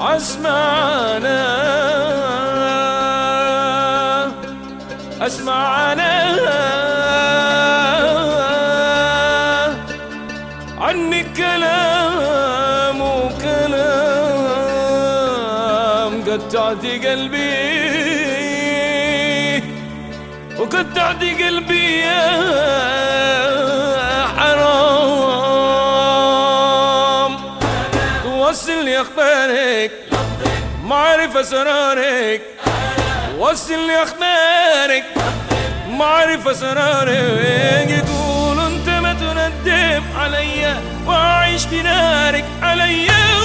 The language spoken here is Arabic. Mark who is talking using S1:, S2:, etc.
S1: اسمعنا أسمعنا. عني كلام وكلام. تعدي قلبي. تعدي قلبي يا توصل لي أخبارك معرف اسرارك وصل لي أخبارك معرف اسرارك يقول انت ما تندم عليا وأعيش بنارك عليا.